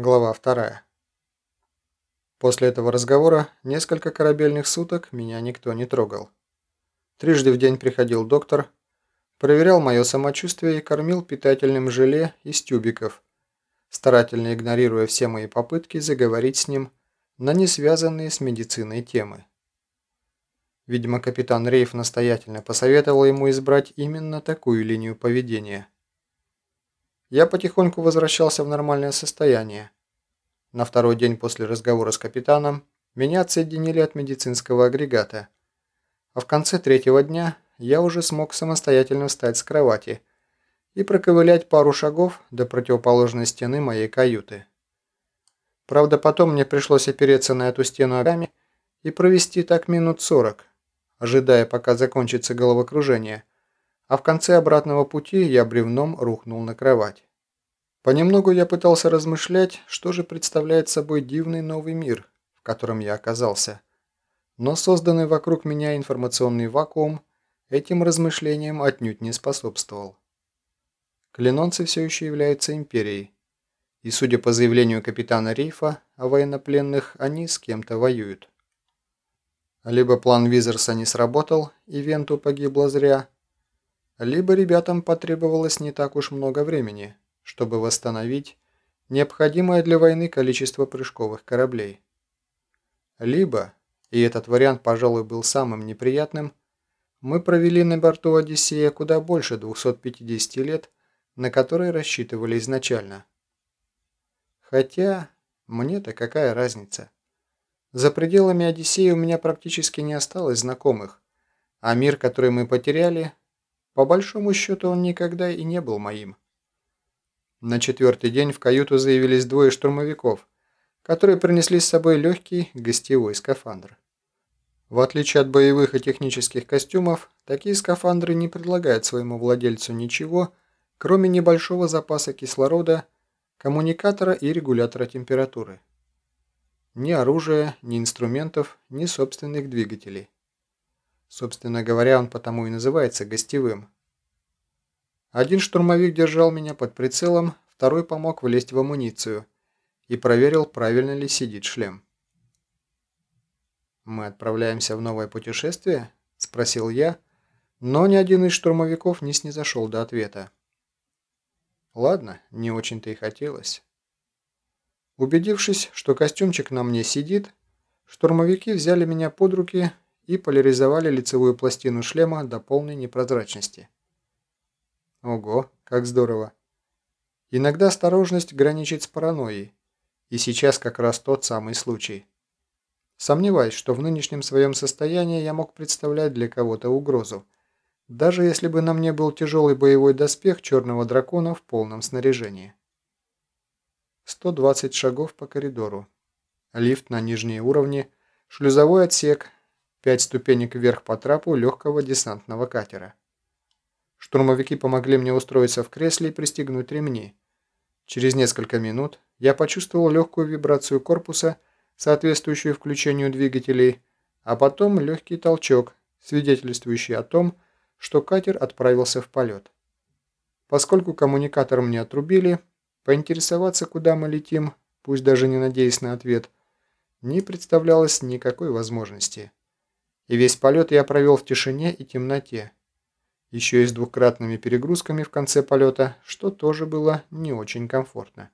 Глава вторая. После этого разговора несколько корабельных суток меня никто не трогал. Трижды в день приходил доктор, проверял мое самочувствие и кормил питательным желе из тюбиков, старательно игнорируя все мои попытки заговорить с ним на не связанные с медициной темы. Видимо, капитан Рейф настоятельно посоветовал ему избрать именно такую линию поведения – я потихоньку возвращался в нормальное состояние. На второй день после разговора с капитаном меня отсоединили от медицинского агрегата. А в конце третьего дня я уже смог самостоятельно встать с кровати и проковылять пару шагов до противоположной стены моей каюты. Правда, потом мне пришлось опереться на эту стену ногами и провести так минут сорок, ожидая, пока закончится головокружение, а в конце обратного пути я бревном рухнул на кровать. Понемногу я пытался размышлять, что же представляет собой дивный новый мир, в котором я оказался. Но созданный вокруг меня информационный вакуум этим размышлениям отнюдь не способствовал. Клинонцы все еще являются империей, и, судя по заявлению капитана Рейфа о военнопленных, они с кем-то воюют. Либо план Визерса не сработал, и Венту погибла зря, либо ребятам потребовалось не так уж много времени, чтобы восстановить необходимое для войны количество прыжковых кораблей. Либо, и этот вариант, пожалуй, был самым неприятным, мы провели на борту Одиссея куда больше 250 лет, на которые рассчитывали изначально. Хотя, мне-то какая разница? За пределами Одиссея у меня практически не осталось знакомых, а мир, который мы потеряли, по большому счету он никогда и не был моим. На четвертый день в каюту заявились двое штурмовиков, которые принесли с собой легкий гостевой скафандр. В отличие от боевых и технических костюмов, такие скафандры не предлагают своему владельцу ничего, кроме небольшого запаса кислорода, коммуникатора и регулятора температуры. Ни оружия, ни инструментов, ни собственных двигателей. Собственно говоря, он потому и называется гостевым. Один штурмовик держал меня под прицелом, второй помог влезть в амуницию и проверил, правильно ли сидит шлем. «Мы отправляемся в новое путешествие?» – спросил я, но ни один из штурмовиков не снизошел до ответа. Ладно, не очень-то и хотелось. Убедившись, что костюмчик на мне сидит, штурмовики взяли меня под руки и поляризовали лицевую пластину шлема до полной непрозрачности. Ого, как здорово. Иногда осторожность граничит с паранойей, и сейчас как раз тот самый случай. Сомневаюсь, что в нынешнем своем состоянии я мог представлять для кого-то угрозу, даже если бы на мне был тяжелый боевой доспех черного дракона в полном снаряжении. 120 шагов по коридору. Лифт на нижние уровни, шлюзовой отсек, Пять ступенек вверх по трапу легкого десантного катера. Штурмовики помогли мне устроиться в кресле и пристегнуть ремни. Через несколько минут я почувствовал легкую вибрацию корпуса, соответствующую включению двигателей, а потом легкий толчок, свидетельствующий о том, что катер отправился в полет. Поскольку коммуникатор мне отрубили, поинтересоваться, куда мы летим, пусть даже не надеясь на ответ, не представлялось никакой возможности и весь полет я провел в тишине и темноте. Еще и с двукратными перегрузками в конце полета, что тоже было не очень комфортно.